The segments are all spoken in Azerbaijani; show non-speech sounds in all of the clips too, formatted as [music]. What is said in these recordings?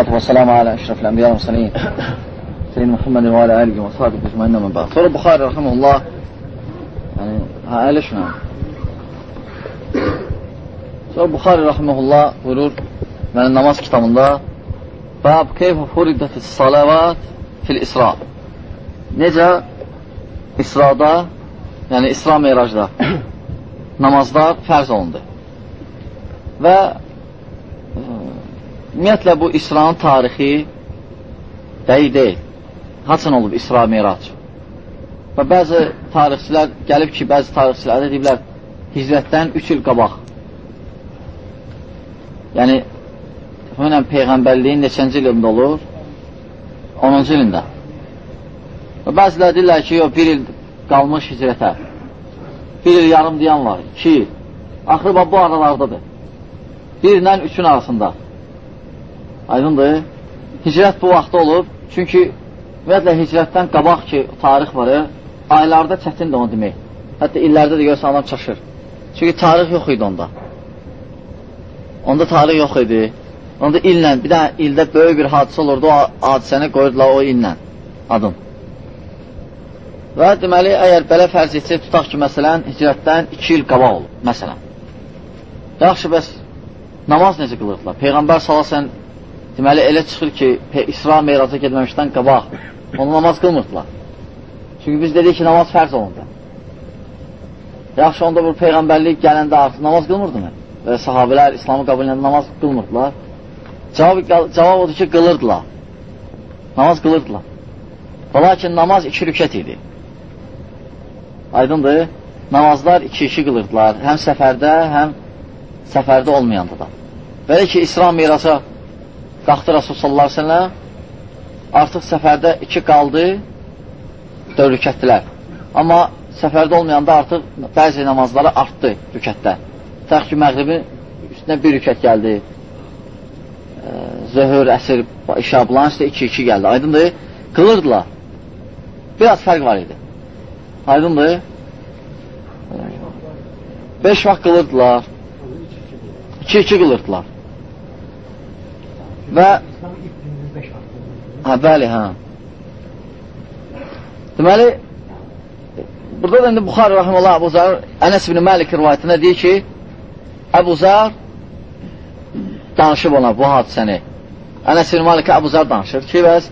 salatu və salamu alə əşrəfil ənbiya və səlin Seyyid Muhammedin və alə əlihi və sahibi ecmainlə mən bəq. Sonra Buxari rəhəməllah yəni, hə, əli şuna. Sonra Buxari rəhəməllah buyurur mənim namaz kitabında Bəb keyfə furidətis salavat fil İsra. Necə İsrada, yəni İsra meyracda namazlar fərz olundu. Və e, ümumiyyətlə bu İsranın tarixi dəqiq deyil. Haçın olub İsra meyrac? Və bəzi tarixçilər gəlib ki, bəzi tarixçilər deyiblər hicrətdən 3 il qabaq. Yəni, təxminən Peyğəmbərliyin neçənci ilində olur? 10-cu ilində. Və bəzilər deyirlər ki, yox, bir il qalmış hicrətə. Bir il yarım deyən var, iki il. Axırı bu aralardadır. Bir ilə üçün arasında. Aydındır. Hicrət bu vaxtda olub. Çünki ümumiyyətlə hicrətdən qabaq ki, tarix var, aylarda çətindir onu demək. Hətta illərdə də görsən adam çaşır. Çünki tarix yox idi onda. Onda tarix yox idi. Onda illə, bir dənə ildə böyük bir hadisə olurdu, o hadisəni qoyurdular o illə adım. Və deməli, əgər belə fərz etsək, tutaq ki, məsələn, hicrətdən 2 il qabaq olur, məsələn. Yaxşı, bəs namaz necə qılırdılar? Peyğəmbər salasən, deməli, elə çıxır ki, İsra meyraca gedməmişdən qabaq, onu namaz qılmırdılar. Çünki biz dedik ki, namaz fərz olundu. Yaxşı, onda bu Peyğəmbərlik gələndə artıq namaz qılmırdı mı? Və sahabilər İslamı qəbul edəndə namaz qılmırdılar. Cavab, cavab odur ki, qılırdılar. Namaz qılırdılar. Və lakin namaz iki rükət idi. Aydındır, namazlar iki-iki qılırdılar. Həm səfərdə, həm səfərdə olmayanda da. Belə ki, İsra miraca qalxdı Rasul sallallahu aleyhi ve sellem, artıq səfərdə iki qaldı, dörd rükətdilər. Amma səfərdə olmayanda artıq bəzi namazları artdı rükətdə. Təx ki, məğribin üstünə bir rükət gəldi. Zöhür, əsir, işə, bulan üstə iki-iki gəldi. Aydındır, qılırdılar. Biraz fərq var idi. Aydındır. Beş vaxt qılırdılar. İki-iki qılırdılar. Və Hə, bəli, hə. Deməli, burada da indi Buxar Rahimullah Əbu Zər Ənəs ibn Məlik rivayətində deyir ki, Əbu Zər danışıb ona bu hadisəni. Ənəs ibn Məlik Əbu Zər danışır ki, bəs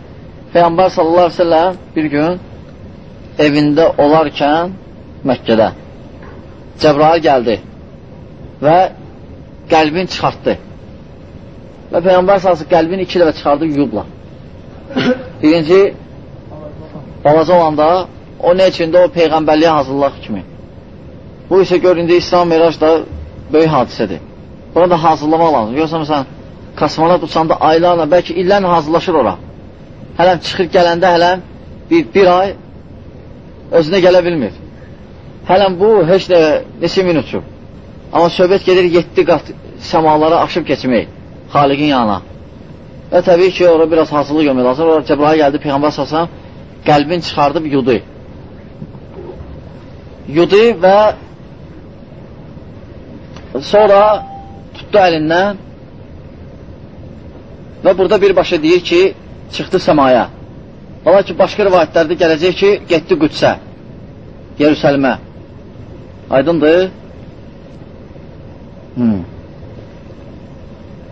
Peyğəmbər sallallahu aleyhi ve sellem bir gün evində olarkən Məkkədə Cəbrail gəldi və qəlbin çıxartdı. Və Peyğəmbər salsı qəlbin iki dəfə çıxardı, yuyubla. [coughs] Birinci, balaca olanda o nə içində o Peyğəmbərliyə hazırlıq kimi. Bu isə göründə İslam Mirac da böyük hadisədir. Buna da hazırlamaq lazım. Görürsən, məsələn, kosmonat uçanda aylarla, bəlkə illərlə hazırlaşır ora. Hələm çıxır gələndə hələm bir, bir ay özünə gələ bilmir. Hələm bu, heç də neçə min uçub. Amma söhbət gedir 7 qat səmalara aşıb keçmək xaliqin yanına. Və təbii ki, orada biraz hazırlıq görmək lazım. Orada Cəbrail gəldi, Peyğəmbər səsəm qəlbin çıxardıb yudu. Yudu və sonra tutdu əlindən və burada birbaşa deyir ki, çıxdı səmaya. Ola ki, başqa rivayətlərdə gələcək ki, getdi Qüdsə, Yerusəlimə. Aydındır? Hmm.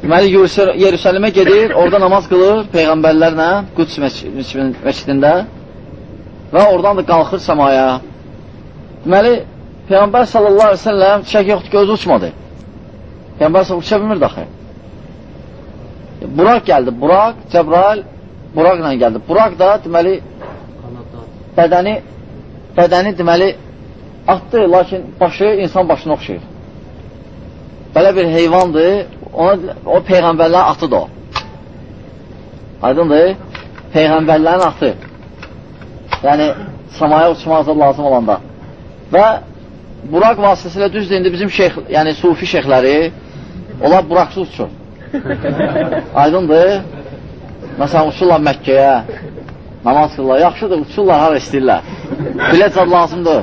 Deməli, Yerusəlimə gedir, orada namaz qılır Peyğəmbərlərlə Qüds məscidində və oradan da qalxır səmaya. Deməli, Peyğəmbər sallallahu aleyhi ve sellem çək yoxdur ki, özü uçmadı. Peyğəmbər sallallahu uça bilmir daxı. Buraq gəldi, Buraq, Cəbrail Buraqla gəldi. Buraq da deməli bədəni bədəni deməli atdı, lakin başı insan başına oxşayır. Belə bir heyvandır, ona, o peyğəmbərlərin atıdır o. Aydındır? Peyğəmbərlərin atı. Yəni, samaya uçmazda lazım olanda. Və Buraq vasitəsilə düzdür, indi bizim şeyx, yəni sufi şeyxləri, onlar Buraqsız uçur. Aydındır? Məsələn, uçurlar Məkkəyə, namaz qılırlar. Yaxşıdır, uçurlar, hara istəyirlər. Bilet zad lazımdır.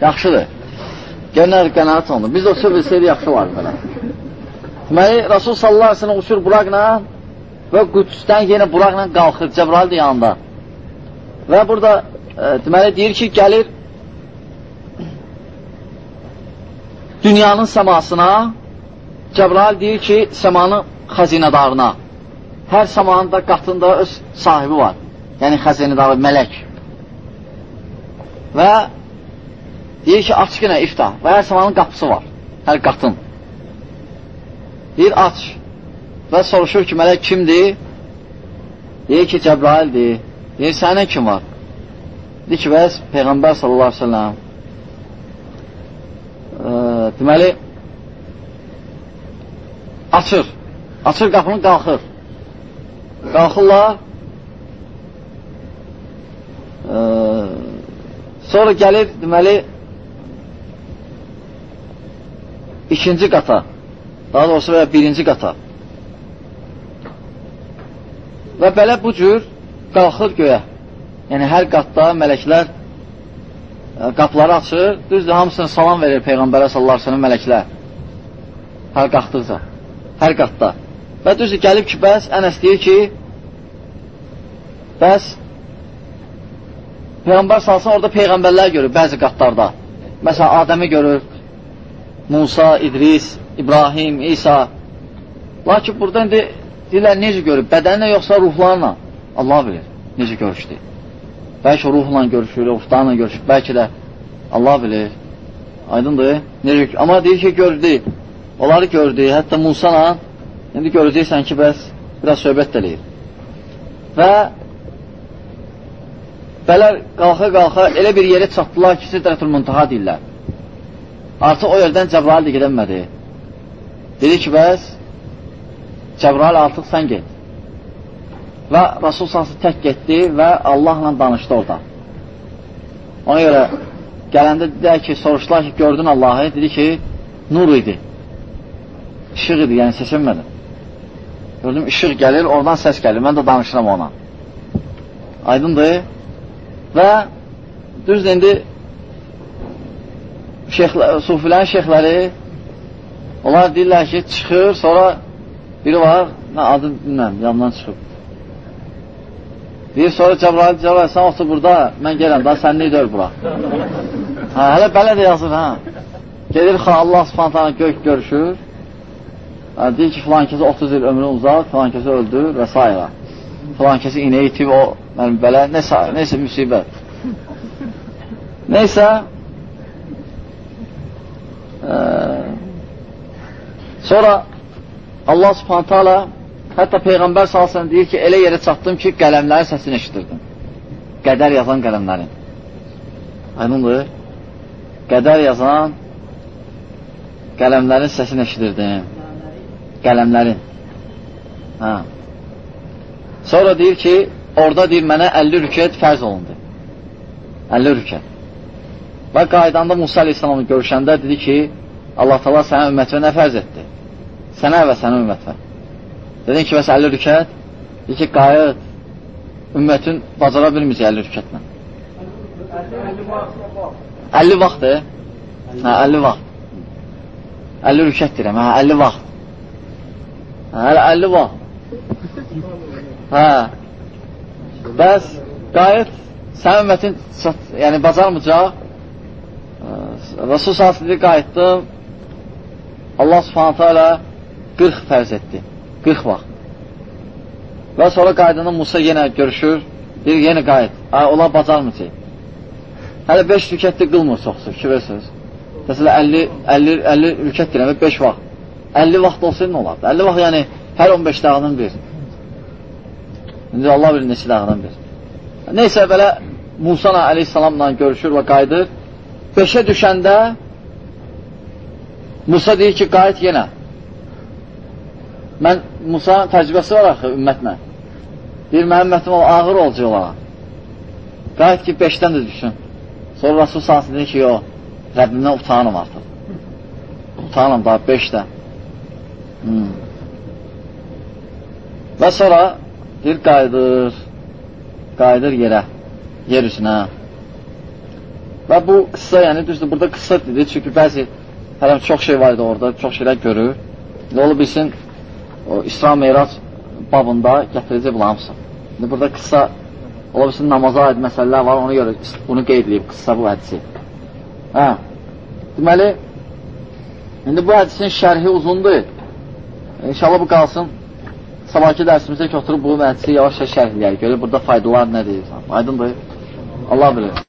Yaxşıdır. Gəllər qənaət olunur. Biz də uçur bilsəydi, yaxşı var belə. Deməli, Rasul sallallahu aleyhi uçur Buraqla və Qüdsdən yenə buraqla qalxır, Cəbrail də yanında. Və burada e, deməli deyir ki, gəlir dünyanın səmasına Cəbrail deyir ki, səmanın xəzinədarına hər səmanın da qatında öz sahibi var. Yəni xəzinədarı, mələk. Və deyir ki, aç yenə ifta və hər səmanın qapısı var, hər qatın. Deyir, aç və soruşur ki, mələk kimdir? Deyir ki, Cəbraildir. Deyir, sənin kim var? Deyir ki, bəs Peyğəmbər sallallahu aleyhi ve sellem e, deməli açır. Açır qapını, qalxır. Qalxırlar. E, sonra gəlir, deməli, ikinci qata. Daha doğrusu və birinci qata. Və belə bu cür qalxır göyə. Yəni, hər qatda mələklər e, qapıları açır, düzdür, hamısına salam verir Peyğəmbərə aleyhi mələklər. Hər qalxdıqca, hər qatda. Və düzdür, gəlib ki, bəs Ənəs deyir ki, bəs Peyğəmbər salsın, orada Peyğəmbərlər görür bəzi qatlarda. Məsələn, Adəmi görür, Musa, İdris, İbrahim, İsa. Lakin burada indi deyirlər, necə görür? Bədənlə yoxsa ruhlarla? Allah bilir, necə görüşdü. Bəlkə ruhla görüşür, ruhlarla görüşür, bəlkə də Allah bilir. Aydındır. Necə? Amma deyir ki, gördü. Onları gördü. Hətta Musa'la indi görəcəksən ki, bəs biraz söhbət eləyir. Və belə qalxa-qalxa elə bir yerə çatdılar ki, Sidratul Muntaha deyirlər. Artıq o yerdən Cəbrail də gedəmədi. Dedi ki, bəs Cəbrail artıq sən get. Və Rasul sası tək getdi və Allahla danışdı orada. Ona görə gələndə dedilər ki, soruşdular ki, gördün Allahı, dedi ki, nur idi. İşıq idi, yəni seçilmədim. Gördüm, işıq gəlir, oradan səs gəlir, mən də danışıram ona. Aydındır. Və düzdür, indi şeyxlə, sufilərin şeyxləri onlar deyirlər ki, çıxır, sonra Biri var, nə adı bilməm, yandan çıxıb. Deyir, sonra Cəbrail, Cəbrail, sən otur burada, mən gələm, daha sən neydə öl bura. Hə, hələ belə də yazır, hə. Gedir, xa, Allah subhanətlə gök görüşür. Hə, deyir ki, filan kəsi 30 il ömrü uzat, filan kəsi öldür və s. Filan kəsi inə itib, o, mənim belə, nəsə, nəsə müsibət. Neysə, e, sonra Allah subhanətə alə hətta Peyğəmbər salsan deyir ki, elə yerə çatdım ki, qələmlərin səsini eşitirdim. Qədər yazan qələmlərin. Aynındır. Qədər yazan qələmlərin səsini eşidirdim. Qələmlərin. Hə. Sonra deyir ki, orada deyir, mənə 50 rükət fərz olundu. 50 rükət. Və qaydanda Musa aleyhissalamı görüşəndə dedi ki, Allah tala sənə ümmətinə nə fərz etdi? Sənə və sənə ümmətə. Dedin ki, bəs 50 rükət, deyir ki, qayıt, ümmətin bacara bilməyəcək 50 rükətlə. 50 vaxtdır. Hə, 50 vaxt. 50 rükət deyirəm, hə, 50 vaxt. Hə, hələ 50 vaxt. Hə. Bəs qayıt, sən ümmətin yəni bacarmayacaq. Rasul sallallahu qayıtdım. Allah Subhanahu taala 40 fərz etdi. 40 vaxt. Və sonra qaydında Musa yenə görüşür, deyir, yenə qayıt. Ay, onlar bacarmayacaq. Hələ 5 rükətdə qılmır çoxsu, fikir versiniz. Məsələn, 50, 50, 50 rükət deyirəm, 5 vaxt. 50 vaxt olsaydı nə olardı? 50 vaxt yəni hər 15 dağının bir. İndi Allah bilir neçə dağının bir. Neysə, belə Musa aleyhissalamla görüşür və qayıdır. 5-ə düşəndə Musa deyir ki, qayıt yenə. Mən Musa təcrübəsi var axı ümmətlə. Deyir, mənim ümmətim ağır olacaq olaraq. Qayıt ki, beşdən də düşsün. Sonra Rasul sansı deyir ki, yox, Rəbbimdən utanım artıq. Utanım daha beşdə. Hmm. Və sonra deyir, qayıdır, qayıdır yerə, yer üzünə. Və bu qısa, yəni düzdür, burada qısa dedi, çünki bəzi hələm çox şey var idi orada, çox şeylər görür. Ne olub bilsin, o İsra Meyrac babında gətirəcək bunların hamısı. İndi burada qısa ola bilsin namaza aid məsələlər var, ona görə bunu qeyd edib qısa bu hədisi. Hə. Deməli, indi bu hədisin şərhi uzundur. İnşallah bu qalsın. Sabahki dərsimizdə ki, oturub bu hədisi yavaş-yavaş şərhləyək. Görək burada faydalar nədir? Aydındır. Allah bilir.